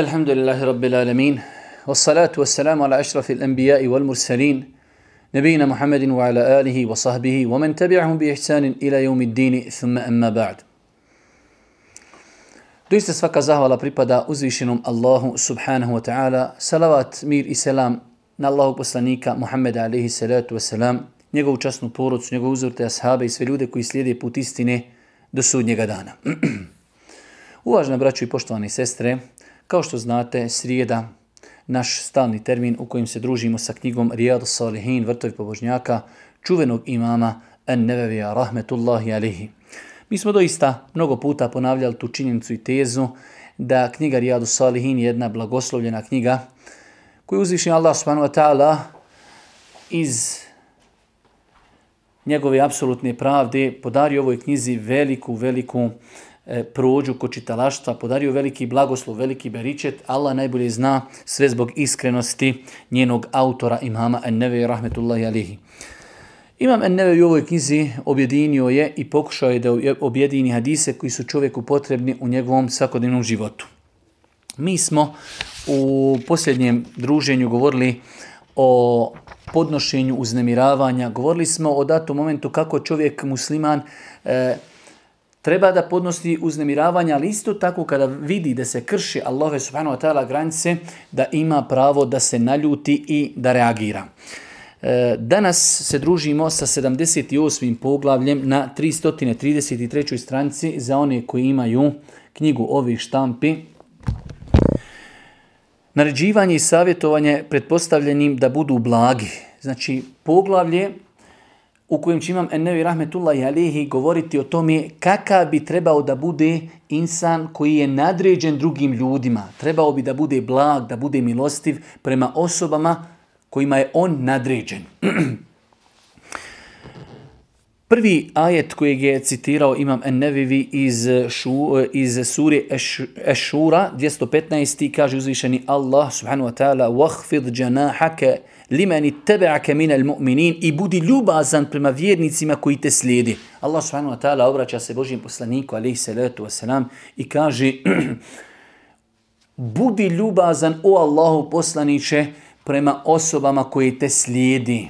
Alhamdulillah. Rabbil Alemin. Ve salatu ve selamu ala eşrafil enbiya'i vel murselin. Nebiyina Muhammedin ve ala alihi ve sahbihi ve men tebi'ahum bi ihsanin ila ba'd. Doista svaka zahvala pripada uzvišenom Allahu subhanahu wa ta'ala. Salavat, mir i selam na Allahu poslanika Muhammeda alaihi salatu ve salam, njegovu časnu porodcu, njegovu uzvrte ashabe i sve ljude koji slijede put istine do sudnjega dana. Uvažna braćo i poštovane sestre, kao što znate, srijeda, naš stalni termin u kojem se družimo sa knjigom Rijad Salihin, vrtovi pobožnjaka, čuvenog imama An-Nevevija, rahmetullahi alihi. Mi smo doista mnogo puta ponavljali tu činjenicu i tezu da knjiga Rijadu Salihin je jedna blagoslovljena knjiga koju uzviši Allah subhanahu wa ta'ala iz njegove apsolutne pravde podario ovoj knjizi veliku, veliku prođu kod čitalaštva, podario veliki blagoslov, veliki beričet. Allah najbolje zna sve zbog iskrenosti njenog autora imama Ennevi rahmetullahi alihi. Imam Ennevi u ovoj knjizi objedinio je i pokušao je da objedini hadise koji su čovjeku potrebni u njegovom svakodnevnom životu. Mi smo u posljednjem druženju govorili o podnošenju uznemiravanja, govorili smo o datom momentu kako čovjek musliman e, treba da podnosi uznemiravanja, ali isto tako kada vidi da se krši Allahove subhanahu wa ta'ala granice, da ima pravo da se naljuti i da reagira. E, danas se družimo sa 78. poglavljem na 333. stranici za one koji imaju knjigu ovih štampi. Naređivanje i savjetovanje pretpostavljenim da budu blagi. Znači, poglavlje u kojem će imam Ennevi Rahmetullahi Alihi govoriti o tome kakav bi trebao da bude insan koji je nadređen drugim ljudima. Trebao bi da bude blag, da bude milostiv prema osobama kojima je on nadređen. Prvi ajet kojeg je citirao Imam Ennevivi iz, šu, iz suri Ešura 215. kaže uzvišeni Allah subhanahu wa ta'ala وَحْفِضْ جَنَاحَكَ limeni tebe'ake minel mu'minin i budi ljubazan prema vjernicima koji te slijedi. Allah subhanahu wa ta'ala obraća se Božim poslaniku alaihi salatu wasalam i kaže budi ljubazan o Allahu poslaniće prema osobama koji te slijedi.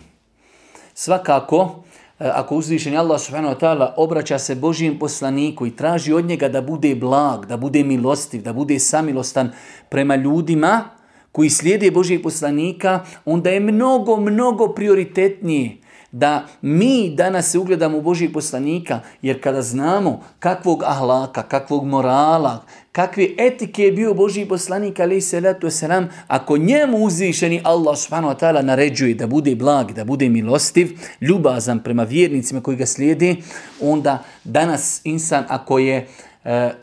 Svakako, e, ako uzvišeni Allah subhanahu wa ta'ala obraća se Božijem poslaniku i traži od njega da bude blag, da bude milostiv, da bude samilostan prema ljudima, koji slijede Božijeg poslanika, onda je mnogo, mnogo prioritetnije da mi danas se ugledamo u Božijeg poslanika, jer kada znamo kakvog ahlaka, kakvog morala, kakve etike je bio Božiji poslanik, ali se letu selam, ako njemu uzvišeni Allah subhanahu wa ta'ala naređuje da bude blag, da bude milostiv, ljubazan prema vjernicima koji ga slijede, onda danas insan ako je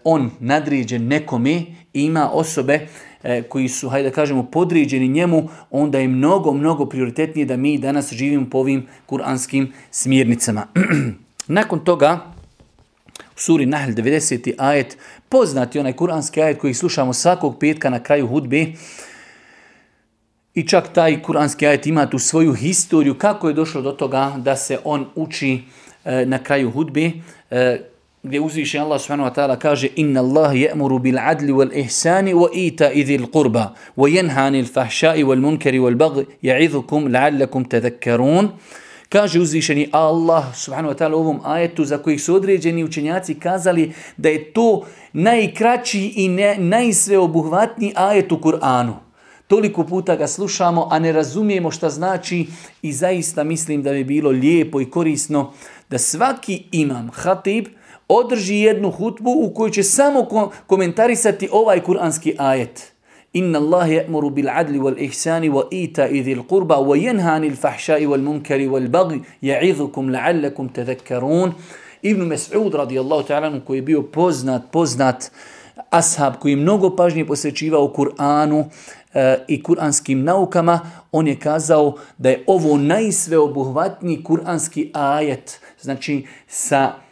on nadređen nekome, ima osobe E, koji su, hajde da kažemo, podređeni njemu, onda je mnogo, mnogo prioritetnije da mi danas živimo po ovim kuranskim smjernicama. Nakon toga, u suri Nahl 90. ajet, poznati onaj kuranski ajet koji slušamo svakog petka na kraju hudbe, i čak taj kuranski ajet ima tu svoju historiju, kako je došlo do toga da se on uči e, na kraju hudbe, e, gdje uzviše Allah subhanahu wa ta'ala kaže inna Allah ya'muru bil adli wal ihsani wa ita idhil qurba wa yanha anil fahsha'i wal munkari wal baghi ya'idhukum la'allakum tadhakkarun Kaže uzvišeni Allah subhanahu wa ta'ala u ovom ajetu za kojih su određeni učenjaci kazali da je to najkraći i ne, najsveobuhvatniji ajet u Kur'anu. Toliko puta ga slušamo, a ne razumijemo šta znači i zaista mislim da bi bilo lijepo i korisno da svaki imam, hatib, održi jednu hutbu u kojoj će samo komentarisati ovaj kuranski ajet. Inna Allah ya'muru bil adli wal ihsani wa ita idhil qurba wa yanha anil fahsha'i wal munkari wal baghi ya'idhukum la'allakum tadhakkarun. Ibn Mas'ud radijallahu ta'ala koji je bio poznat, poznat ashab koji je mnogo pažnje posvećivao Kur'anu e, i kuranskim naukama, on je kazao da je ovo najsveobuhvatniji kuranski ajet, znači sa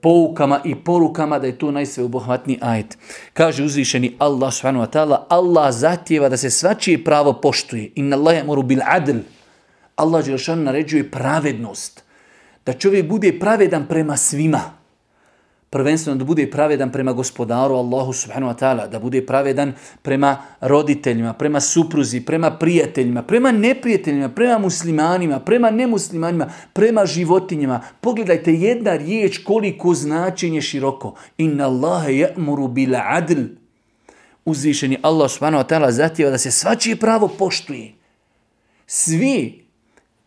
poukama i porukama da je to najsveobuhvatniji ajet. Kaže uzvišeni Allah subhanahu wa ta'ala, Allah zahtjeva da se svačije pravo poštuje. Inna Allah moru bil adl. Allah Đelšan naređuje pravednost. Da čovjek bude pravedan prema svima. Prvenstveno da bude pravedan prema gospodaru Allahu subhanahu wa ta'ala, da bude pravedan prema roditeljima, prema supruzi, prema prijateljima, prema neprijateljima, prema muslimanima, prema nemuslimanima, prema životinjama. Pogledajte jedna riječ koliko značenje široko. Inna Allahe ja'muru bil adl. Uzvišeni Allah subhanahu wa ta'ala zahtjeva da se svačije pravo poštuje. Svi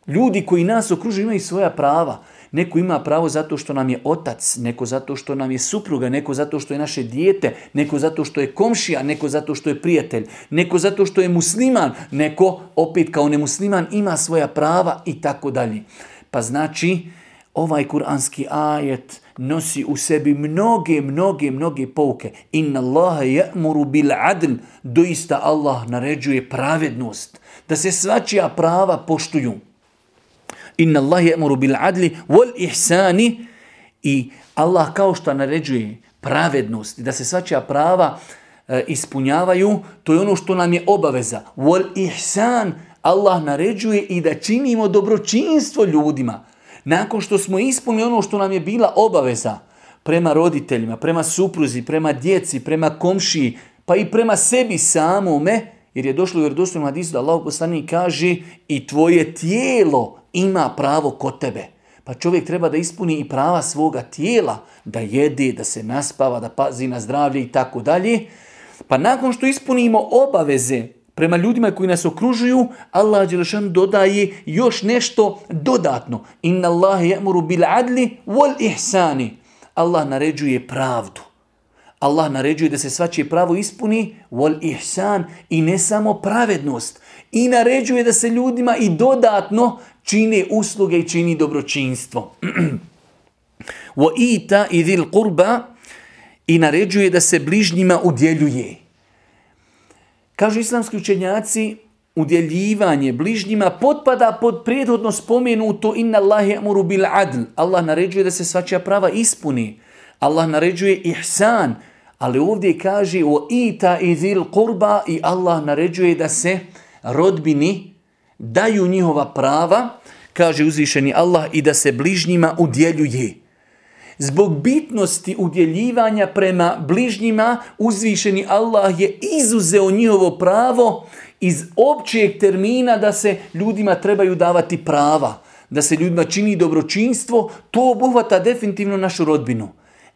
ljudi koji nas okružuju imaju svoja prava. Neko ima pravo zato što nam je otac, neko zato što nam je supruga, neko zato što je naše dijete, neko zato što je komšija, neko zato što je prijatelj, neko zato što je musliman, neko opet kao nemusliman ima svoja prava i tako dalje. Pa znači, ovaj kuranski ajet nosi u sebi mnoge, mnoge, mnoge pouke. Inna Allaha ja'muru bil adl. Doista Allah naređuje pravednost. Da se svačija prava poštuju. Inna Allah je'muru bil adli wal ihsani i Allah kao što naređuje pravednost da se svačija prava e, ispunjavaju, to je ono što nam je obaveza. Wal ihsan Allah naređuje i da činimo dobročinstvo ljudima. Nakon što smo ispunili ono što nam je bila obaveza prema roditeljima, prema supruzi, prema djeci, prema komšiji, pa i prema sebi samome, jer je došlo u vjerodostojnom hadisu da Allah poslanik kaže i tvoje tijelo ima pravo kod tebe. Pa čovjek treba da ispuni i prava svoga tijela, da jede, da se naspava, da pazi na zdravlje i tako dalje. Pa nakon što ispunimo obaveze prema ljudima koji nas okružuju, Allah Đelešan dodaje još nešto dodatno. Inna Allah ja'muru bil adli wal ihsani. Allah naređuje pravdu. Allah naređuje da se svačije pravo ispuni, wal ihsan, i ne samo pravednost. I naređuje da se ljudima i dodatno čini usluge i čini dobročinstvo. Wa ita idil kurba i naređuje da se bližnjima udjeljuje. Kažu islamski učenjaci, udjeljivanje bližnjima potpada pod prijedhodno spomenuto inna Allahi amuru bil adl. Allah naređuje da se svačija prava ispuni. Allah naređuje ihsan, ali ovdje kaže o ita idil kurba i Allah naređuje da se rodbini daju njihova prava, kaže uzvišeni Allah, i da se bližnjima udjeljuje. Zbog bitnosti udjeljivanja prema bližnjima, uzvišeni Allah je izuzeo njihovo pravo iz općeg termina da se ljudima trebaju davati prava, da se ljudima čini dobročinstvo, to obuhvata definitivno našu rodbinu.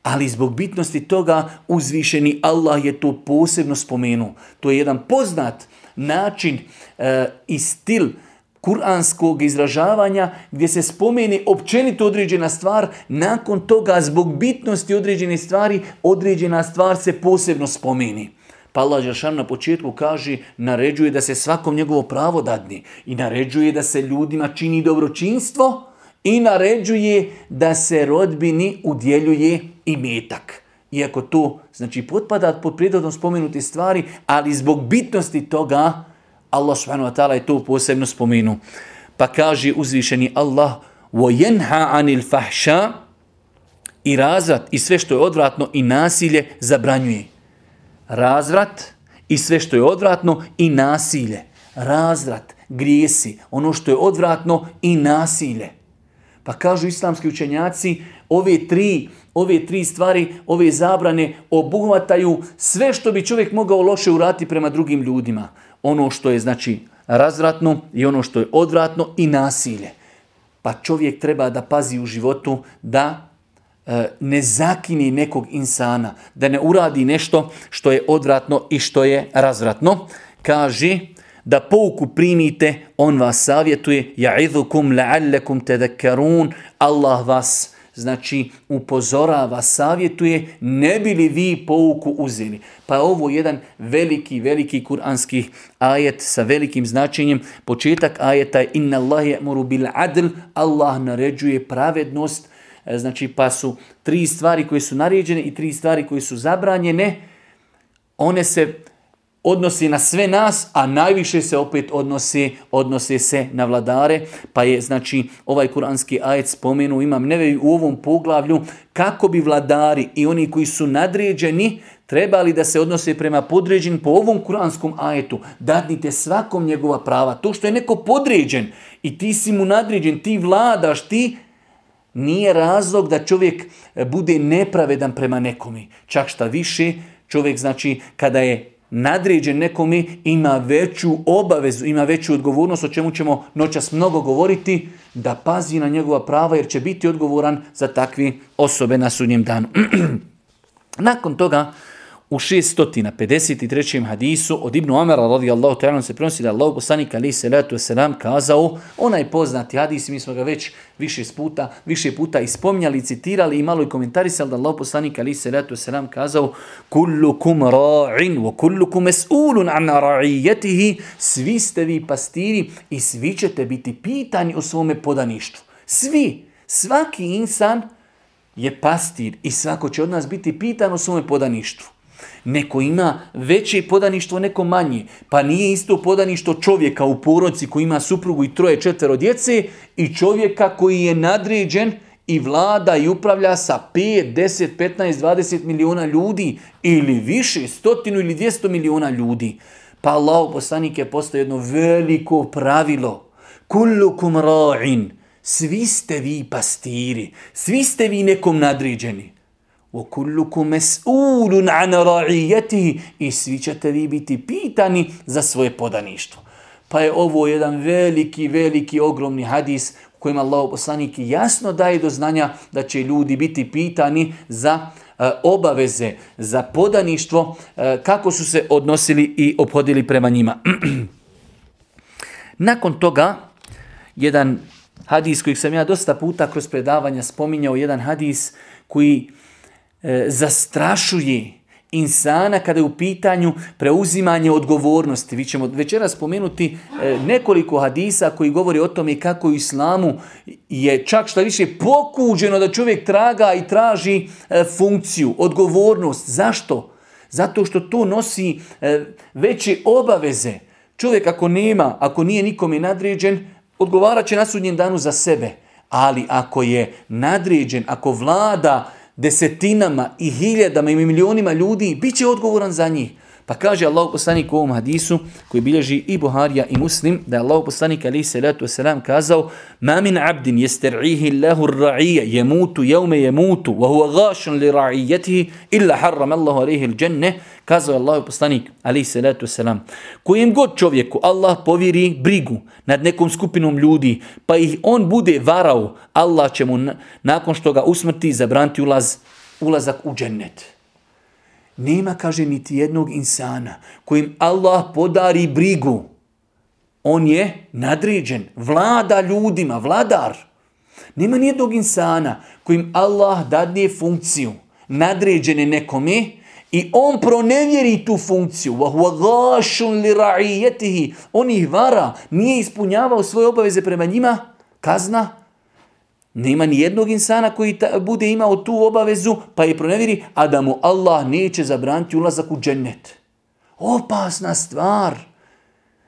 Ali zbog bitnosti toga uzvišeni Allah je to posebno spomenuo. To je jedan poznat način e, i stil kuranskog izražavanja gdje se spomeni općenito određena stvar, nakon toga zbog bitnosti određene stvari, određena stvar se posebno spomeni. Pa Allah Žešan na početku kaže, naređuje da se svakom njegovo pravo dadni i naređuje da se ljudima čini dobročinstvo i naređuje da se rodbini udjeljuje i metak. Iako to znači potpada pod prirodom spomenuti stvari, ali zbog bitnosti toga Allah subhanahu wa ta'ala je to posebno spomenu. Pa kaže uzvišeni Allah وَيَنْهَا عَنِ الْفَحْشَا i razvrat i sve što je odvratno i nasilje zabranjuje. Razvrat i sve što je odvratno i nasilje. Razvrat, grijesi, ono što je odvratno i nasilje. Pa kažu islamski učenjaci, ove tri, ove tri stvari, ove zabrane obuhvataju sve što bi čovjek mogao loše urati prema drugim ljudima ono što je znači razvratno i ono što je odvratno i nasilje. Pa čovjek treba da pazi u životu da e, ne zakini nekog insana, da ne uradi nešto što je odvratno i što je razvratno. Kaže da pouku primite, on vas savjetuje, ja'idhukum la'allakum tadhakkarun, Allah vas znači upozorava, savjetuje, ne bi li vi pouku uzeli. Pa je ovo jedan veliki, veliki kuranski ajet sa velikim značenjem. Početak ajeta je inna Allah je bil adl, Allah naređuje pravednost, e, znači pa su tri stvari koje su naređene i tri stvari koje su zabranjene, one se odnosi na sve nas, a najviše se opet odnosi, odnosi se na vladare, pa je znači ovaj kuranski ajet spomenu, imam nevevi u ovom poglavlju, kako bi vladari i oni koji su nadređeni trebali da se odnose prema podređen po ovom kuranskom ajetu. Dadnite svakom njegova prava. To što je neko podređen i ti si mu nadređen, ti vladaš, ti nije razlog da čovjek e, bude nepravedan prema nekome. Čak šta više, čovjek znači kada je nadređen nekome ima veću obavezu, ima veću odgovornost, o čemu ćemo noćas mnogo govoriti, da pazi na njegova prava jer će biti odgovoran za takvi osobe na sudnjem danu. Nakon toga u 653. hadisu od Ibnu Amara radijallahu ta'ala se prenosi da Allah poslanik ali se letu selam kazao, onaj poznati hadis, mi smo ga već više puta, više puta ispominjali, citirali i malo i komentarisali da Allah poslanik ali se letu selam kazao kullukum ra'in wa kullukum mas'ulun an ra'iyatihi svi ste vi pastiri i svi ćete biti pitani o svome podaništvu. Svi, svaki insan je pastir i svako će od nas biti pitan o svome podaništvu. Neko ima veće podaništvo, neko manje. Pa nije isto podaništvo čovjeka u porodci koji ima suprugu i troje četvero djece i čovjeka koji je nadređen i vlada i upravlja sa 5, 10, 15, 20 miliona ljudi ili više, stotinu ili 200 miliona ljudi. Pa Allah poslanik je postao jedno veliko pravilo. Kullukum ra'in. Svi ste vi pastiri. Svi ste vi nekom nadređeni. وَكُلُّكُمْ مَسْئُولٌ عَنَ رَعِيَّتِهِ I svi ćete vi biti pitani za svoje podaništvo. Pa je ovo jedan veliki, veliki, ogromni hadis u kojem Allah poslanik jasno daje do znanja da će ljudi biti pitani za e, obaveze, za podaništvo, e, kako su se odnosili i ophodili prema njima. Nakon toga, jedan hadis kojeg sam ja dosta puta kroz predavanja spominjao, jedan hadis koji E, zastrašuje insana kada je u pitanju preuzimanje odgovornosti. Vi ćemo večeras spomenuti e, nekoliko hadisa koji govori o tome kako u islamu je čak što više pokuđeno da čovjek traga i traži e, funkciju, odgovornost. Zašto? Zato što to nosi veće obaveze. Čovjek ako nema, ako nije nikome nadređen, odgovarat će na sudnjem danu za sebe. Ali ako je nadređen, ako vlada desetinama i hiljadama i milionima ljudi, bit će odgovoran za njih. Pa kaže Allah poslanik u ovom hadisu koji bilježi i Buharija i Muslim da je Allah poslanik ali se letu selam kazao ma min abdin jester'ihi Allahu ra'ija jemutu jevme jemutu wa huwa gašan li ra'ijetihi illa harram Allahu il dženne kazao je Allah poslanik ali se letu selam god čovjeku Allah povjeri brigu nad nekom skupinom ljudi pa ih on bude varao Allah će mu nakon što ga usmrti zabranti ulaz, ulazak u džennet. Nema, kaže, niti jednog insana kojim Allah podari brigu. On je nadređen, vlada ljudima, vladar. Nema nijednog insana kojim Allah dadne funkciju nadređene nekome i on pronevjeri tu funkciju. On ih vara, nije ispunjavao svoje obaveze prema njima, kazna nema ni jednog insana koji ta, bude imao tu obavezu pa je pronevjeri, a da mu Allah neće zabraniti ulazak u džennet. Opasna stvar.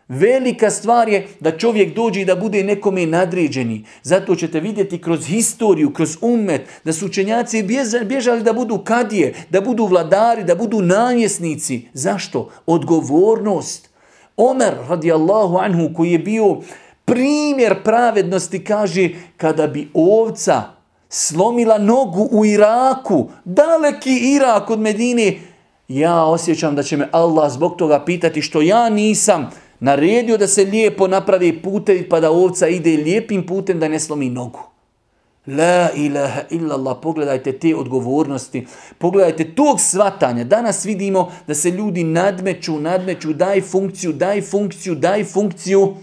Velika stvar je da čovjek dođe i da bude nekome nadređeni. Zato ćete vidjeti kroz historiju, kroz umet, da su učenjaci bježali da budu kadije, da budu vladari, da budu namjesnici. Zašto? Odgovornost. Omer radijallahu anhu koji je bio primjer pravednosti kaže kada bi ovca slomila nogu u Iraku, daleki Irak od Medine, ja osjećam da će me Allah zbog toga pitati što ja nisam naredio da se lijepo napravi putevi pa da ovca ide lijepim putem da ne slomi nogu. La ilaha illallah, pogledajte te odgovornosti, pogledajte tog svatanja. Danas vidimo da se ljudi nadmeću, nadmeću, daj funkciju, daj funkciju, daj funkciju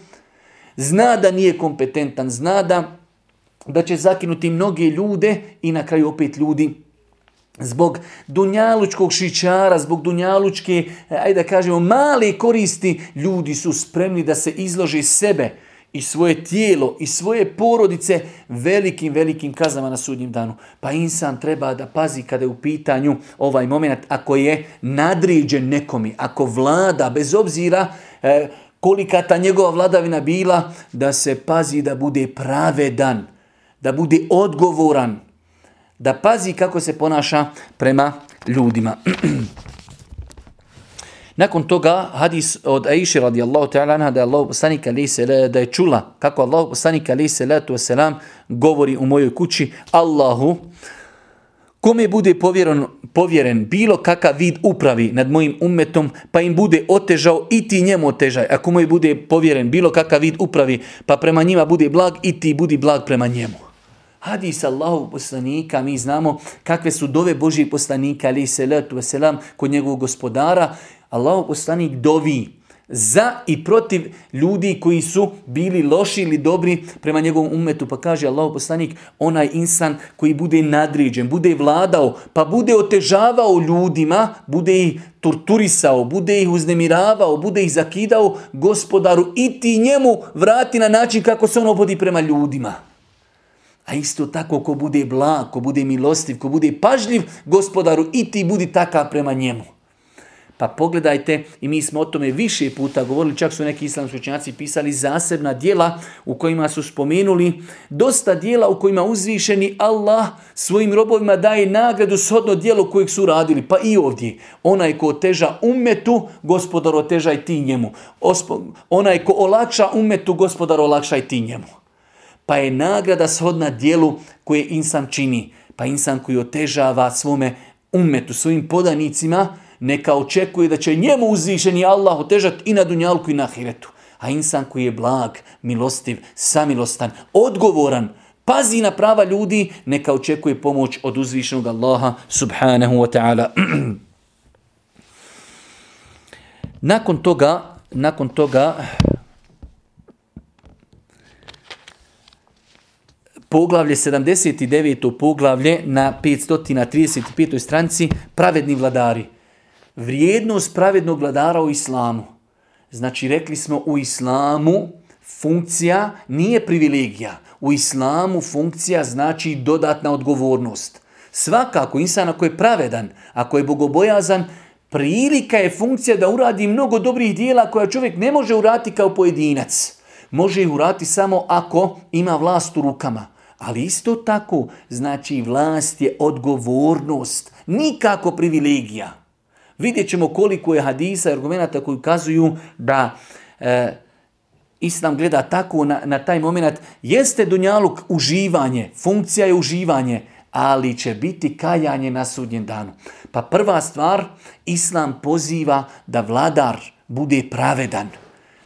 zna da nije kompetentan, zna da, da će zakinuti mnoge ljude i na kraju opet ljudi zbog dunjalučkog šičara, zbog dunjalučke, ajde da kažemo, male koristi, ljudi su spremni da se izlože sebe i svoje tijelo i svoje porodice velikim, velikim kazama na sudnjem danu. Pa insan treba da pazi kada je u pitanju ovaj moment, ako je nadređen nekomi, ako vlada, bez obzira e, kolika ta njegova vladavina bila, da se pazi da bude pravedan, da bude odgovoran, da pazi kako se ponaša prema ljudima. Nakon toga hadis od Aisha radijallahu ta'ala anha da Allah poslanik da je čula kako Allah poslanik alaihi salatu wasalam govori u mojoj kući Allahu Kome bude povjeren, povjeren bilo kakav vid upravi nad mojim umetom, pa im bude otežao i ti njemu otežaj. Ako mu bude povjeren bilo kakav vid upravi, pa prema njima bude blag i ti budi blag prema njemu. Hadis Allahu poslanika, mi znamo kakve su dove Božih poslanika, ali se letu veselam, kod njegovog gospodara. Allahu poslanik dovi za i protiv ljudi koji su bili loši ili dobri prema njegovom umetu. Pa kaže Allah poslanik, onaj insan koji bude nadređen, bude vladao, pa bude otežavao ljudima, bude ih torturisao, bude ih uznemiravao, bude ih zakidao gospodaru i ti njemu vrati na način kako se on obodi prema ljudima. A isto tako ko bude blag, ko bude milostiv, ko bude pažljiv gospodaru i ti budi takav prema njemu. Pa pogledajte, i mi smo o tome više puta govorili, čak su neki islamski učenjaci pisali zasebna dijela u kojima su spomenuli dosta dijela u kojima uzvišeni Allah svojim robovima daje nagradu shodno dijelo kojeg su radili. Pa i ovdje, onaj ko oteža umetu, gospodar otežaj ti njemu. Onaj ko olakša umetu, gospodar olakšaj ti njemu. Pa je nagrada shodna dijelu koje insan čini. Pa insan koji otežava svome umetu, svojim podanicima, neka očekuje da će njemu uzvišeni Allah otežati i na dunjalku i na ahiretu. A insan koji je blag, milostiv, samilostan, odgovoran, pazi na prava ljudi, neka očekuje pomoć od uzvišenog Allaha subhanahu wa ta'ala. nakon toga, nakon toga, poglavlje 79. poglavlje na 535. stranici, pravedni vladari vrijednost pravednog vladara u islamu. Znači, rekli smo u islamu funkcija nije privilegija. U islamu funkcija znači dodatna odgovornost. Svakako, insan ako je pravedan, ako je bogobojazan, prilika je funkcija da uradi mnogo dobrih dijela koja čovjek ne može uraditi kao pojedinac. Može ih uraditi samo ako ima vlast u rukama. Ali isto tako, znači vlast je odgovornost, nikako privilegija. Vidjet ćemo koliko je hadisa i argumenta koji ukazuju da e, Islam gleda tako na, na taj moment. Jeste dunjaluk uživanje, funkcija je uživanje, ali će biti kajanje na sudnjem danu. Pa prva stvar, Islam poziva da vladar bude pravedan,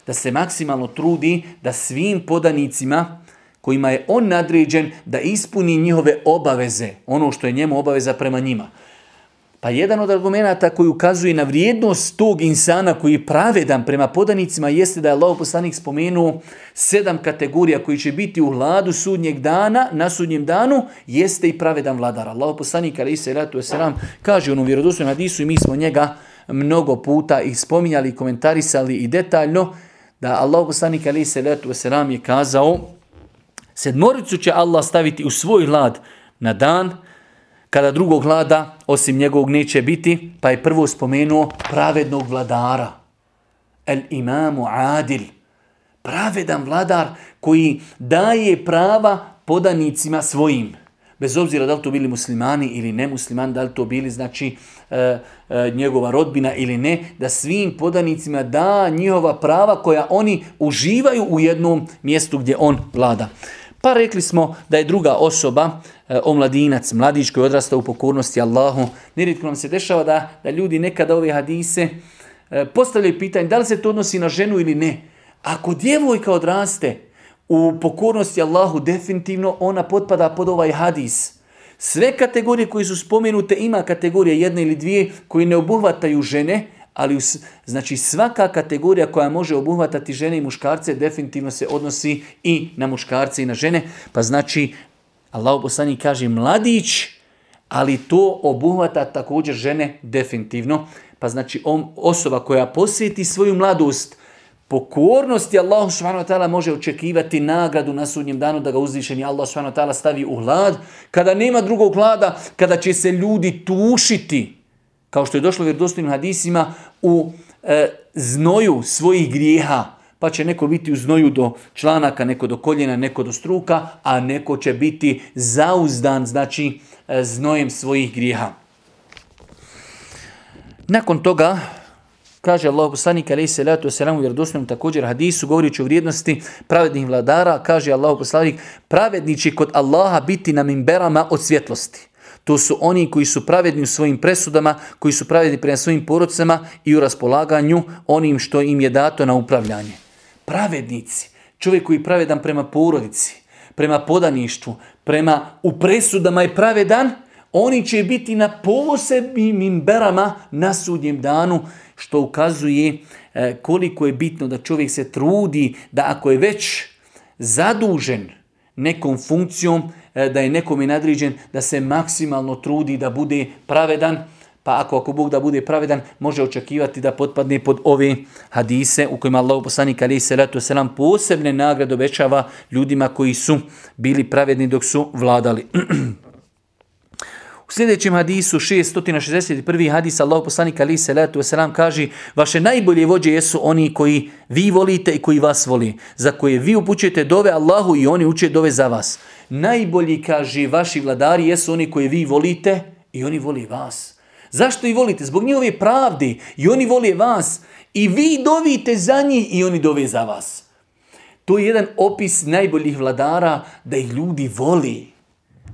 da se maksimalno trudi da svim podanicima kojima je on nadređen da ispuni njihove obaveze, ono što je njemu obaveza prema njima. Pa jedan od argumenta koji ukazuje na vrijednost tog insana koji je pravedan prema podanicima jeste da je Allah poslanik spomenuo sedam kategorija koji će biti u hladu sudnjeg dana, na sudnjem danu, jeste i pravedan vladar. Allah poslanik ali se ratu selam kaže u onom vjerodostojnom hadisu i mi smo njega mnogo puta i spominjali, komentarisali i detaljno da Allah poslanik ali se ratu selam je kazao sedmoricu će Allah staviti u svoj hlad na dan kada drugog vlada osim njegovog neće biti, pa je prvo spomenuo pravednog vladara. El imamu adil. Pravedan vladar koji daje prava podanicima svojim. Bez obzira da li to bili muslimani ili nemuslimani, da li to bili znači e, e, njegova rodbina ili ne, da svim podanicima da njihova prava koja oni uživaju u jednom mjestu gdje on vlada. Pa rekli smo da je druga osoba, e, omladinac, mladić koji odrasta u pokornosti Allahu. Nerijetko nam se dešava da, da ljudi nekada ove hadise e, postavljaju pitanje da li se to odnosi na ženu ili ne. Ako djevojka odraste u pokornosti Allahu, definitivno ona potpada pod ovaj hadis. Sve kategorije koje su spomenute, ima kategorije jedne ili dvije koji ne obuhvataju žene, ali znači svaka kategorija koja može obuhvatati žene i muškarce definitivno se odnosi i na muškarce i na žene. Pa znači Allah poslanik kaže mladić, ali to obuhvata također žene definitivno. Pa znači on, osoba koja posjeti svoju mladost pokornosti Allahu subhanahu može očekivati nagradu na sudnjem danu da ga uzvišeni Allah subhanahu stavi u hlad. Kada nema drugog hlada, kada će se ljudi tušiti, kao što je došlo u vjerodostojnim hadisima, u e, znoju svojih grijeha, pa će neko biti u znoju do članaka, neko do koljena, neko do struka, a neko će biti zauzdan, znači e, znojem svojih grijeha. Nakon toga, kaže Allah poslanik alejhi salatu vesselam u vjerodostojnom također hadisu govorići o vrijednosti pravednih vladara, kaže Allah poslanik pravedni će kod Allaha biti na minberama od svjetlosti. To su oni koji su pravedni u svojim presudama, koji su pravedni prema svojim porodcama i u raspolaganju onim što im je dato na upravljanje. Pravednici, čovjek koji je pravedan prema porodici, prema podaništvu, prema u presudama je pravedan, oni će biti na posebnim imberama na sudnjem danu, što ukazuje e, koliko je bitno da čovjek se trudi da ako je već zadužen nekom funkcijom, da je nekom je nadriđen, da se maksimalno trudi da bude pravedan, pa ako, ako Bog da bude pravedan, može očekivati da potpadne pod ove hadise u kojima Allah poslanik ali se ratu selam posebne nagrade obećava ljudima koji su bili pravedni dok su vladali. U sljedećem hadisu 661. hadis Allah poslanik ali se letu selam kaže vaše najbolje vođe jesu oni koji vi volite i koji vas voli, za koje vi upućujete dove Allahu i oni uče dove za vas. Najbolji kaže vaši vladari jesu oni koji vi volite i oni voli vas. Zašto ih volite? Zbog njihove pravde i oni vole vas i vi dovite za njih i oni dove za vas. To je jedan opis najboljih vladara da ih ljudi voli.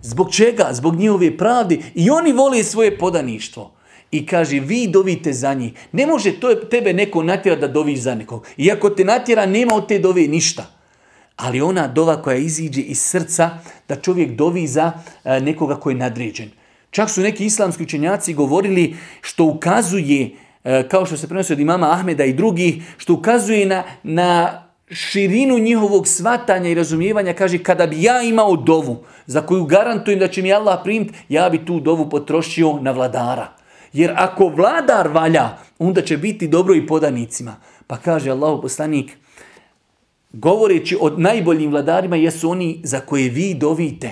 Zbog čega? Zbog njihove pravde. I oni vole svoje podaništvo. I kaže, vi dovite za njih. Ne može to tebe neko natjera da doviš za nekog. Iako te natjera, nema od te dove ništa. Ali ona dova koja iziđe iz srca, da čovjek dovi za e, nekoga koji je nadređen. Čak su neki islamski učenjaci govorili što ukazuje, e, kao što se prenosi od imama Ahmeda i drugih, što ukazuje na, na širinu njihovog svatanja i razumijevanja, kaže, kada bi ja imao dovu, za koju garantujem da će mi Allah primiti, ja bi tu dovu potrošio na vladara. Jer ako vladar valja, onda će biti dobro i podanicima. Pa kaže Allah poslanik, govoreći o najboljim vladarima, jesu oni za koje vi dovite.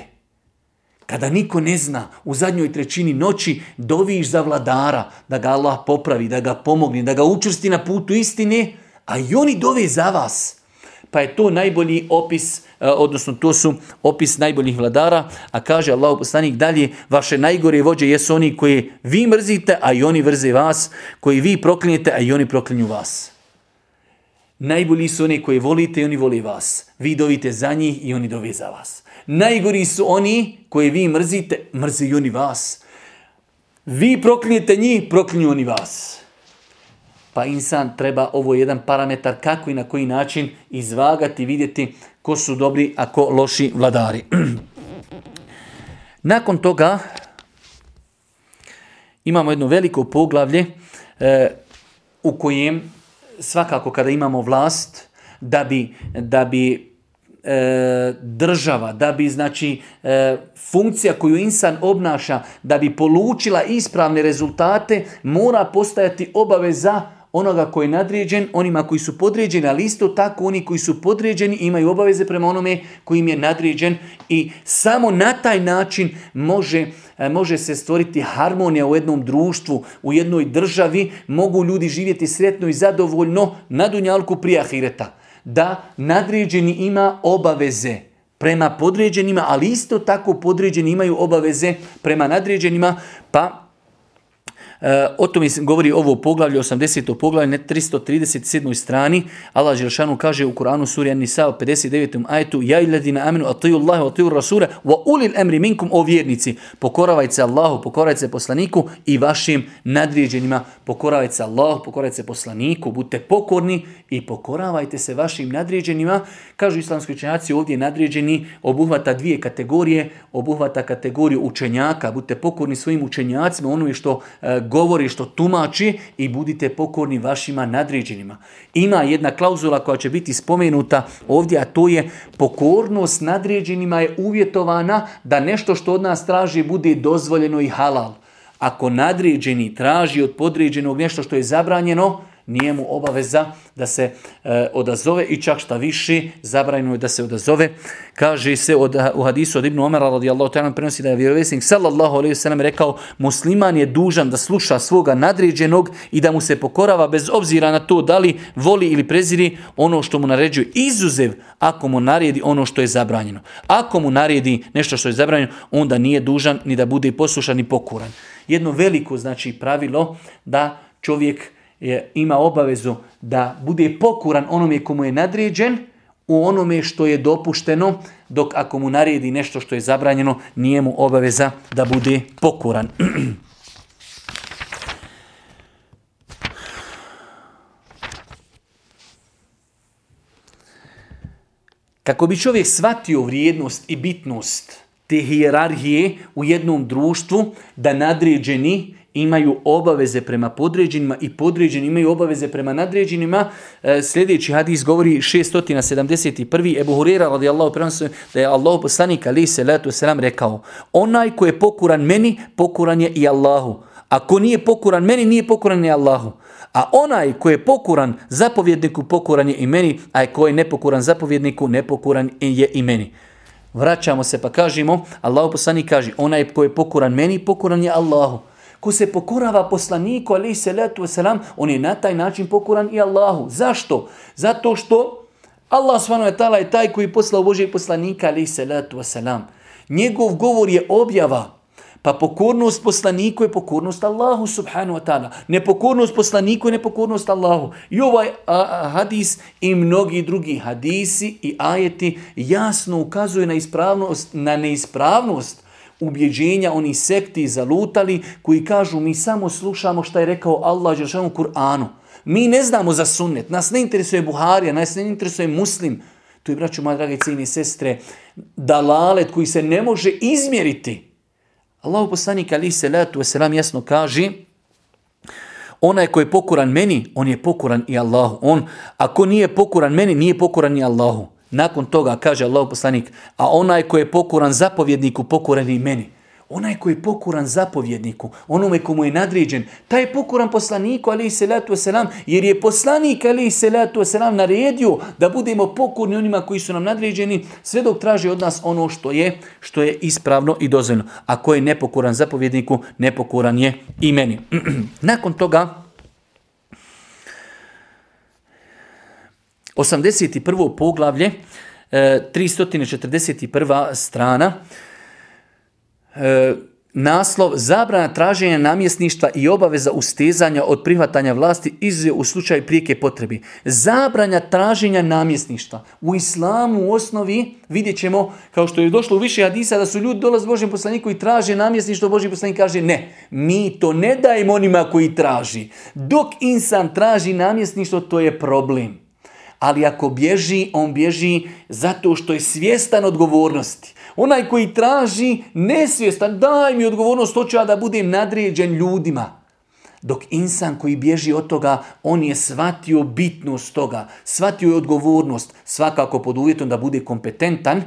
Kada niko ne zna, u zadnjoj trećini noći doviš za vladara, da ga Allah popravi, da ga pomogne, da ga učvrsti na putu istine, a i oni dove za vas. Pa je to najbolji opis, e, odnosno to su opis najboljih vladara, a kaže Allah poslanik dalje, vaše najgore vođe jesu oni koji vi mrzite, a i oni vrze vas, koji vi proklinjete, a i oni proklinju vas. Najbolji su oni koji volite i oni voli vas. Vi dovite za njih i oni dove za vas. Najgori su oni koji vi mrzite, mrze i oni vas. Vi proklinjete njih, proklinju oni vas. Pa insan treba ovo jedan parametar kako i na koji način izvagati, vidjeti ko su dobri, a ko loši vladari. Nakon toga imamo jedno veliko poglavlje e, u kojem svakako kada imamo vlast da bi, da bi e, država, da bi znači e, funkcija koju insan obnaša, da bi polučila ispravne rezultate, mora postajati obaveza onoga koji je nadređen, onima koji su podređeni, ali isto tako oni koji su podređeni imaju obaveze prema onome koji im je nadređen i samo na taj način može, e, može se stvoriti harmonija u jednom društvu, u jednoj državi, mogu ljudi živjeti sretno i zadovoljno na dunjalku prije ahireta. Da nadređeni ima obaveze prema podređenima, ali isto tako podređeni imaju obaveze prema nadređenima, pa o tome govori ovo poglavlje, 80. poglavlje, ne 337. strani. Allah Želšanu kaže u Kur'anu suri An-Nisa u 59. ajetu Ja iladina aminu atiju Allahe atiju Rasura wa ulil emri minkum o vjernici. Pokoravajte se Allahu, pokoravajte se poslaniku i vašim nadrijeđenima. Pokoravajte se Allahu, pokoravajte se poslaniku, budite pokorni i pokoravajte se vašim nadrijeđenima. Kažu islamski učenjaci ovdje nadrijeđeni obuhvata dvije kategorije. Obuhvata kategoriju učenjaka, budite pokorni svojim učenjacima, ono je što e, govori, što tumači i budite pokorni vašima nadređenima. Ima jedna klauzula koja će biti spomenuta ovdje, a to je pokornost nadređenima je uvjetovana da nešto što od nas traži bude dozvoljeno i halal. Ako nadređeni traži od podređenog nešto što je zabranjeno, nije mu obaveza da se e, odazove i čak šta više zabranjeno je da se odazove. Kaže se od, u hadisu od Ibnu Omara radijallahu ta'ala prenosi da je vjerovjesnik sallallahu alejhi ve sellem rekao musliman je dužan da sluša svoga nadređenog i da mu se pokorava bez obzira na to da li voli ili preziri ono što mu naređuje izuzev ako mu naredi ono što je zabranjeno. Ako mu naredi nešto što je zabranjeno, onda nije dužan ni da bude poslušan ni pokoran. Jedno veliko znači pravilo da čovjek je, ima obavezu da bude pokuran onome komu je nadređen, u onome što je dopušteno, dok ako mu naredi nešto što je zabranjeno, nije mu obaveza da bude pokuran. Kako bi čovjek shvatio vrijednost i bitnost te hijerarhije u jednom društvu, da nadređeni imaju obaveze prema podređenima i podređeni imaju obaveze prema nadređenima. E, sljedeći hadis govori 671. Ebu Hurera radijallahu prenosu da je Allah poslanik ali se letu selam rekao onaj ko je pokuran meni, pokuran je i Allahu. Ako nije pokuran meni, nije pokuran i Allahu. A onaj ko je pokuran zapovjedniku, pokuran je i meni, a ko je nepokuran zapovjedniku, nepokuran je i meni. Vraćamo se pa kažemo, Allah poslanik kaže, onaj ko je pokuran meni, pokuran je Allahu. Ko se pokorava poslaniku, ali se letu selam, on je na taj način pokoran i Allahu. Zašto? Zato što Allah s.w.t. je taj koji je poslao Božeg poslanika, ali se letu selam. Njegov govor je objava. Pa pokornost poslaniku je pokornost Allahu subhanahu wa ta'ala. Nepokornost poslaniku je nepokornost Allahu. I ovaj hadis i mnogi drugi hadisi i ajeti jasno ukazuju na ispravnost, na neispravnost ubjeđenja oni sekti zalutali koji kažu mi samo slušamo što je rekao Allah u Kur'anu. Mi ne znamo za sunnet, nas ne interesuje Buharija, nas ne interesuje muslim. Tu je, braću, moja drage cijene sestre, dalalet koji se ne može izmjeriti. Allah poslanik ali se letu selam jasno kaže onaj koji je pokoran meni, on je pokoran i Allahu. On, ako nije pokoran meni, nije pokoran ni Allahu. Nakon toga kaže Allah poslanik, a onaj koji je pokoran zapovjedniku, pokoran i meni. Onaj koji je pokuran zapovjedniku, onome komu je nadređen, taj je pokuran poslaniku, ali i salatu wasalam, jer je poslanik, ali i salatu wasalam, naredio da budemo pokurni onima koji su nam nadređeni, sve dok traži od nas ono što je, što je ispravno i dozvoljno. Ko je nepokuran zapovjedniku, nepokuran je i meni. Nakon toga, 81. poglavlje, 341. E, strana, e, naslov zabrana traženja namjesništva i obaveza ustezanja od prihvatanja vlasti izuje u slučaju prijeke potrebi. Zabranja traženja namjesništva. U islamu u osnovi vidjet ćemo, kao što je došlo u više hadisa, da su ljudi dolaze Božjem poslaniku i traže namjesništvo, Božji poslanik kaže ne, mi to ne dajemo onima koji traži. Dok insan traži namjesništvo, to je problem ali ako bježi, on bježi zato što je svjestan odgovornosti. Onaj koji traži nesvjestan, daj mi odgovornost, hoću ja da budem nadređen ljudima. Dok insan koji bježi od toga, on je shvatio bitnost toga, shvatio je odgovornost, svakako pod uvjetom da bude kompetentan,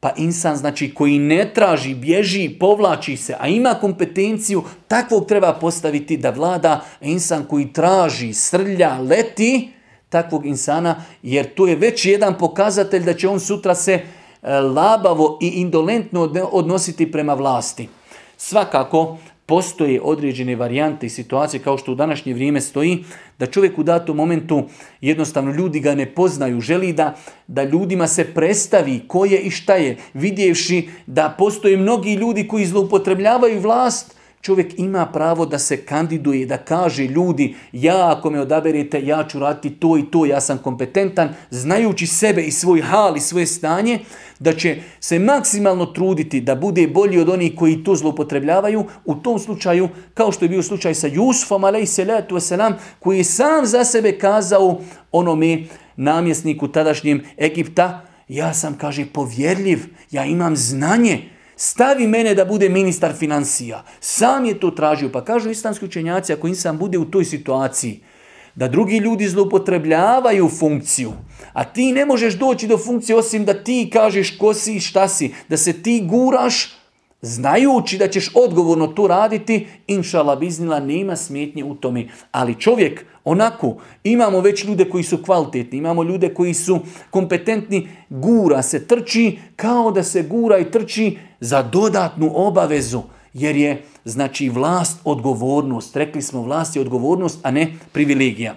pa insan znači koji ne traži, bježi, povlači se, a ima kompetenciju, takvog treba postaviti da vlada, insan koji traži, srlja, leti, takvog insana, jer to je već jedan pokazatelj da će on sutra se e, labavo i indolentno odnositi prema vlasti. Svakako, postoje određene varijante i situacije kao što u današnje vrijeme stoji, da čovjek u datom momentu jednostavno ljudi ga ne poznaju, želi da, da ljudima se predstavi ko je i šta je, vidjevši da postoje mnogi ljudi koji zloupotrebljavaju vlast, Čovjek ima pravo da se kandiduje, da kaže ljudi, ja ako me odaberete, ja ću raditi to i to, ja sam kompetentan, znajući sebe i svoj hal i svoje stanje, da će se maksimalno truditi da bude bolji od onih koji to zloupotrebljavaju, u tom slučaju, kao što je bio slučaj sa Jusufom, koji je sam za sebe kazao onome namjesniku tadašnjem Egipta, ja sam, kaže, povjerljiv, ja imam znanje, Stavi mene da bude ministar financija. Sam je to tražio. Pa kažu islamski učenjaci, ako insan bude u toj situaciji, da drugi ljudi zloupotrebljavaju funkciju, a ti ne možeš doći do funkcije osim da ti kažeš ko si i šta si, da se ti guraš, znajući da ćeš odgovorno to raditi, inšala biznila, nema smetnje u tome. Ali čovjek, onako, imamo već ljude koji su kvalitetni, imamo ljude koji su kompetentni, gura se, trči, kao da se gura i trči za dodatnu obavezu, jer je, znači, vlast odgovornost. Rekli smo, vlast je odgovornost, a ne privilegija.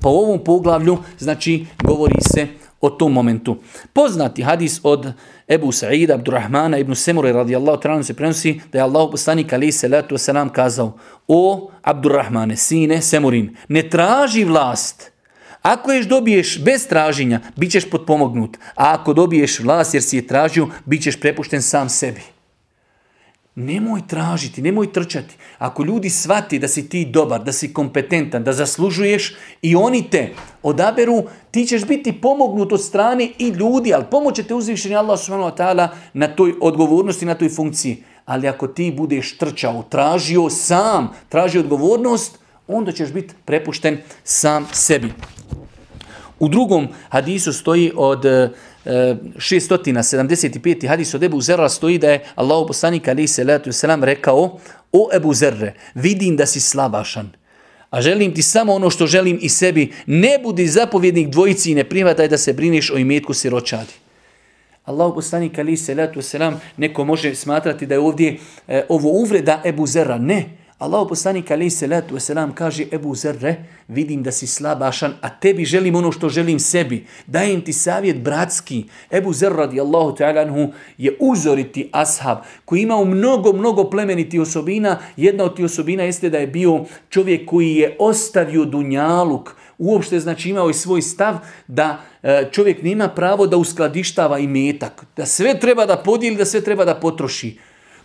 Po ovom poglavlju, znači, govori se o tom momentu. Poznati hadis od Ebu Sa'ida Abdurrahmana ibn Semure radijallahu ta'ala se prenosi da je Allah poslanik ali se letu selam kazao O Abdurrahmane, sine Semurin, ne traži vlast. Ako ješ dobiješ bez traženja, bit ćeš potpomognut. A ako dobiješ vlast jer si je tražio, bit ćeš prepušten sam sebi. Nemoj tražiti, nemoj trčati. Ako ljudi shvati da si ti dobar, da si kompetentan, da zaslužuješ i oni te odaberu, ti ćeš biti pomognut od strane i ljudi, ali pomoće te uzvišenje Allah subhanahu wa ta'ala na toj odgovornosti, na toj funkciji. Ali ako ti budeš trčao, tražio sam, tražio odgovornost, onda ćeš biti prepušten sam sebi. U drugom hadisu stoji od 675. hadis od Ebu Zerra stoji da je Allah poslanik ali se letu selam rekao o Ebu Zerre, vidim da si slabašan, a želim ti samo ono što želim i sebi, ne budi zapovjednik dvojici i ne primataj da se briniš o imetku siročadi. Allah poslanik ali se letu selam, neko može smatrati da je ovdje e, ovo uvreda Ebu Zerra, ne, Allah poslanik alaih salatu wasalam kaže Ebu Zerre, vidim da si slabašan, a tebi želim ono što želim sebi. Dajem ti savjet bratski. Ebu Zer radijallahu ta'ala anhu je uzoriti ashab koji imao mnogo, mnogo plemeniti osobina. Jedna od tih osobina jeste da je bio čovjek koji je ostavio dunjaluk, uopšte znači imao i svoj stav da e, čovjek nema pravo da uskladištava i metak, da sve treba da podijeli, da sve treba da potroši.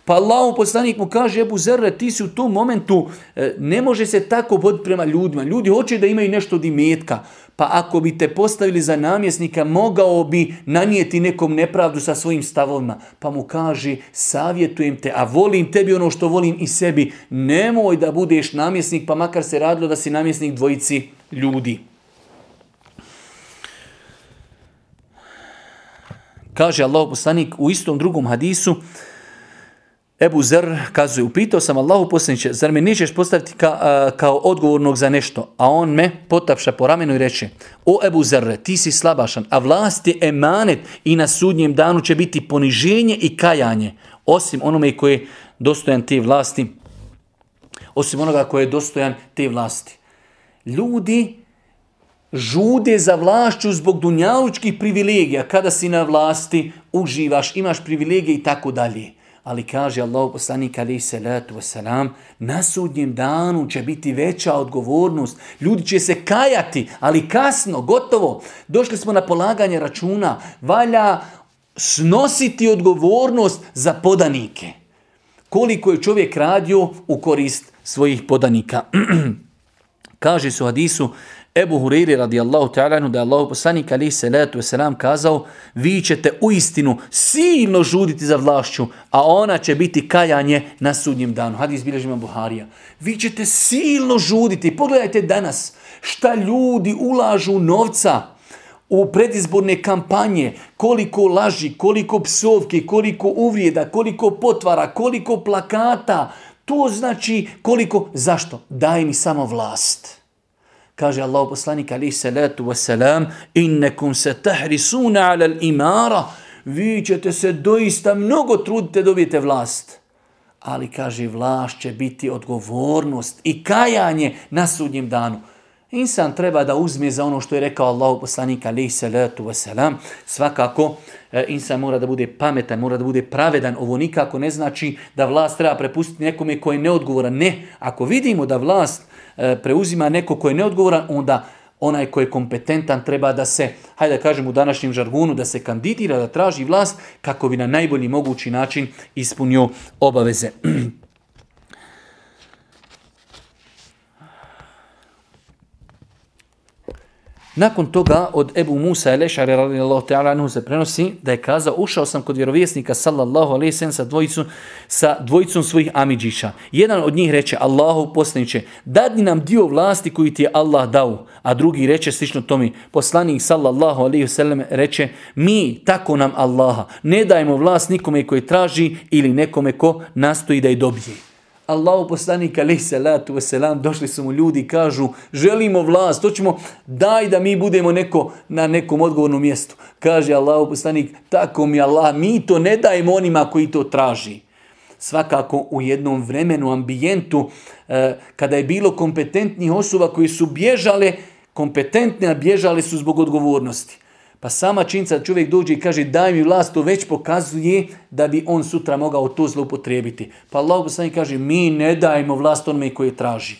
Pa Allahu poslanik mu kaže, Ebu Zerre, ti si u tom momentu, e, ne može se tako voditi prema ljudima. Ljudi hoće da imaju nešto od imetka. Pa ako bi te postavili za namjesnika, mogao bi nanijeti nekom nepravdu sa svojim stavovima. Pa mu kaže, savjetujem te, a volim tebi ono što volim i sebi. Nemoj da budeš namjesnik, pa makar se radilo da si namjesnik dvojici ljudi. Kaže Allah poslanik u istom drugom hadisu, Ebu Zer kazuje, upitao sam Allahu posljedniče, zar me nećeš postaviti ka, kao odgovornog za nešto? A on me potapša po ramenu i reče, o Ebu Zer, ti si slabašan, a vlast je emanet i na sudnjem danu će biti poniženje i kajanje, osim onome koji je dostojan te vlasti, osim onoga koji je dostojan te vlasti. Ljudi žude za vlašću zbog dunjalučkih privilegija, kada si na vlasti, uživaš, imaš privilegije i tako dalje. Ali kaže Allah poslanik ali salatu wasalam, na sudnjem danu će biti veća odgovornost. Ljudi će se kajati, ali kasno, gotovo. Došli smo na polaganje računa. Valja snositi odgovornost za podanike. Koliko je čovjek radio u korist svojih podanika. kaže su hadisu, Ebu Hureyri radijallahu ta'ala da je Allah poslanik ali se letu selam kazao vi ćete u istinu silno žuditi za vlašću, a ona će biti kajanje na sudnjem danu. Hadis bilježima Buharija. Vi ćete silno žuditi. Pogledajte danas šta ljudi ulažu novca u predizborne kampanje, koliko laži, koliko psovki, koliko uvrijeda, koliko potvara, koliko plakata. To znači koliko, zašto? Daj mi samo vlast. Kaže Allah poslanik alaihi salatu wasalam innekum se tahrisuna ala imara vi ćete se doista mnogo trudite dobijete vlast. Ali kaže vlast će biti odgovornost i kajanje na sudnjem danu. Insan treba da uzme za ono što je rekao Allah poslanik alaihi salatu wasalam. Svakako e, insan mora da bude pametan, mora da bude pravedan. Ovo nikako ne znači da vlast treba prepustiti nekome koji je neodgovoran. Ne, ako vidimo da vlast preuzima neko ko je neodgovoran, onda onaj ko je kompetentan treba da se, hajde da kažem u današnjem žargunu, da se kandidira, da traži vlast kako bi na najbolji mogući način ispunio obaveze. Nakon toga od Ebu Musa Elešari radijallahu ta'ala anhu se prenosi da je kazao ušao sam kod vjerovjesnika sallallahu alaihi sallam sa dvojicom, sa dvojicom svojih amidžića. Jedan od njih reče Allahu poslaniće dadni nam dio vlasti koji ti je Allah dao. A drugi reče slično tome poslanik sallallahu alaihi sallam reče mi tako nam Allaha ne dajemo vlast nikome koji traži ili nekome ko nastoji da je dobije. Allahu poslanik alaih salatu wasalam, došli su mu ljudi i kažu želimo vlast, to ćemo, daj da mi budemo neko na nekom odgovornom mjestu. Kaže Allahu poslanik, tako mi Allah, mi to ne dajemo onima koji to traži. Svakako u jednom vremenu, ambijentu, eh, kada je bilo kompetentnih osoba koji su bježale, kompetentne, a bježale su zbog odgovornosti. Pa sama da čovjek dođe i kaže daj mi vlast, to već pokazuje da bi on sutra mogao to zloupotrijebiti. Pa Allah kaže mi ne dajemo vlast onome koje traži.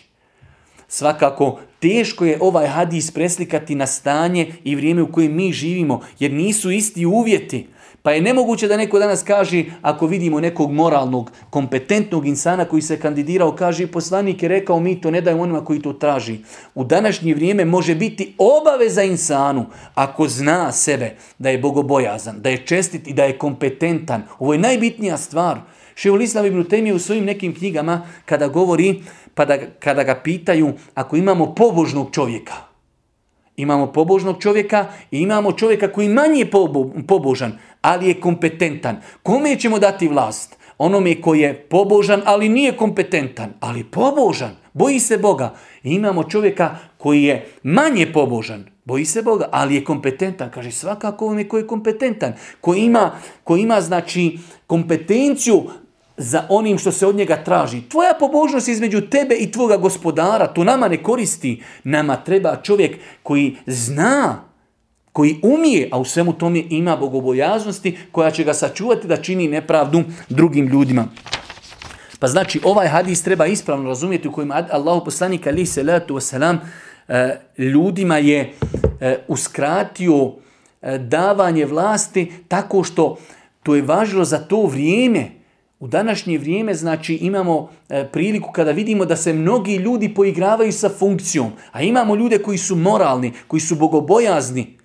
Svakako, teško je ovaj hadis preslikati na stanje i vrijeme u kojem mi živimo, jer nisu isti uvjeti. Pa je nemoguće da neko danas kaže, ako vidimo nekog moralnog, kompetentnog insana koji se kandidirao, kaže poslanik je rekao mi to ne dajemo onima koji to traži. U današnje vrijeme može biti obaveza insanu, ako zna sebe da je bogobojazan, da je čestit i da je kompetentan. Ovo je najbitnija stvar. Šeul Islam ibn u svojim nekim knjigama kada govori, pa da, kada ga pitaju ako imamo pobožnog čovjeka, Imamo pobožnog čovjeka i imamo čovjeka koji manje pobožan, ali je kompetentan. Kome ćemo dati vlast? Onome koji je pobožan, ali nije kompetentan, ali pobožan, boji se Boga. I imamo čovjeka koji je manje pobožan, boji se Boga, ali je kompetentan. Kaže svakako onome koji je kompetentan, koji ima, koji ima znači kompetenciju za onim što se od njega traži. Tvoja pobožnost između tebe i tvoga gospodara, to nama ne koristi. Nama treba čovjek koji zna, koji umije, a u svemu tome ima bogobojaznosti koja će ga sačuvati da čini nepravdu drugim ljudima. Pa znači ovaj hadis treba ispravno razumjeti u kojem Allahu poslanik ali salatu wasalam e, ljudima je e, uskratio e, davanje vlasti tako što to je važilo za to vrijeme u današnje vrijeme znači imamo e, priliku kada vidimo da se mnogi ljudi poigravaju sa funkcijom, a imamo ljude koji su moralni, koji su bogobojazni,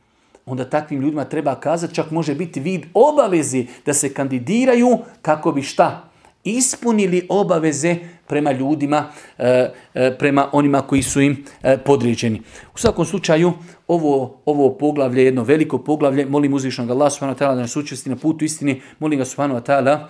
onda takvim ljudima treba kazati, čak može biti vid obavezi da se kandidiraju kako bi šta? Ispunili obaveze prema ljudima, e, e, prema onima koji su im e, podređeni. U svakom slučaju, ovo, ovo poglavlje, jedno veliko poglavlje, molim uzvišnog Allah subhanahu da nas učesti na putu istini, molim ga subhanahu da,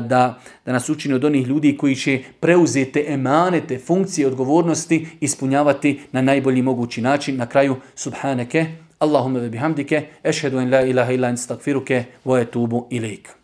da nas učini od onih ljudi koji će preuzete emanete, funkcije, odgovornosti ispunjavati na najbolji mogući način. Na kraju, subhaneke, Allahumma ve bihamdike, ešhedu en la ilaha illa in stakfiruke, etubu ilaik.